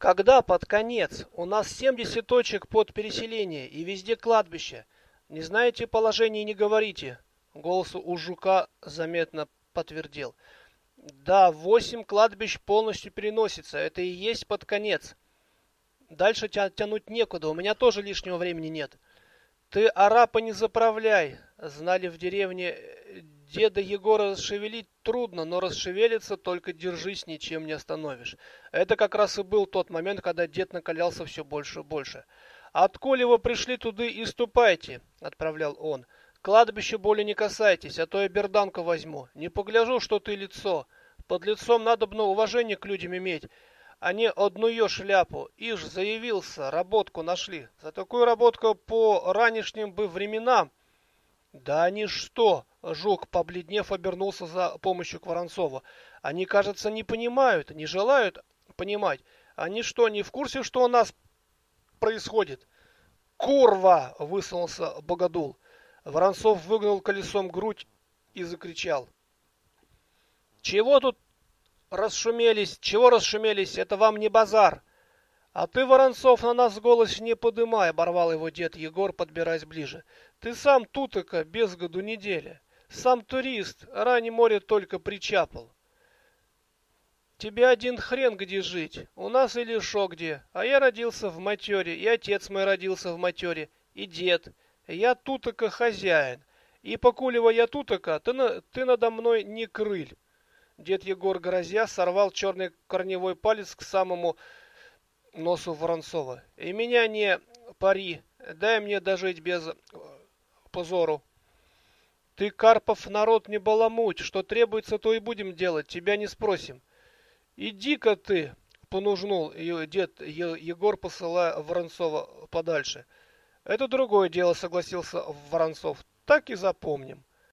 Когда под конец? У нас 70 точек под переселение и везде кладбище. Не знаете положение не говорите. Голос у жука заметно подтвердил. Да, восемь кладбищ полностью переносится. Это и есть под конец. Дальше тя тянуть некуда. У меня тоже лишнего времени нет. Ты арапа не заправляй. Знали в деревне э, деда Егора расшевелить трудно, но расшевелиться только держись, ничем не остановишь. Это как раз и был тот момент, когда дед накалялся все больше и больше. «Отколи вы пришли туды и ступайте», — отправлял он. «Кладбище более не касайтесь, а то я берданку возьму. Не погляжу, что ты лицо. Под лицом надо бы уважение к людям иметь, а не одну ее шляпу. Ишь, заявился, работку нашли. За такую работку по ранешним бы временам да они что? Жук, побледнев, обернулся за помощью к Воронцову. Они, кажется, не понимают, не желают понимать. Они что, не в курсе, что у нас происходит? Курва! высунулся Богодул. Воронцов выгнал колесом грудь и закричал. Чего тут расшумелись? Чего расшумелись? Это вам не базар. А ты, Воронцов, на нас голос не подымай, оборвал его дед Егор, подбираясь ближе. Ты сам тутока без году неделя. Сам турист, ранее море только причапал. Тебе один хрен где жить. У нас или шо где. А я родился в матере, и отец мой родился в матере, и дед. Я тутока хозяин. И покулева я тутока, ты, на, ты надо мной не крыль. Дед Егор, грозя, сорвал черный корневой палец к самому носу Воронцова. И меня не пари, дай мне дожить без позору. Ты, Карпов, народ не баламуть, что требуется, то и будем делать, тебя не спросим. Иди-ка ты, понужнул ее дед Егор, посылая Воронцова подальше. Это другое дело, согласился Воронцов. Так и запомним.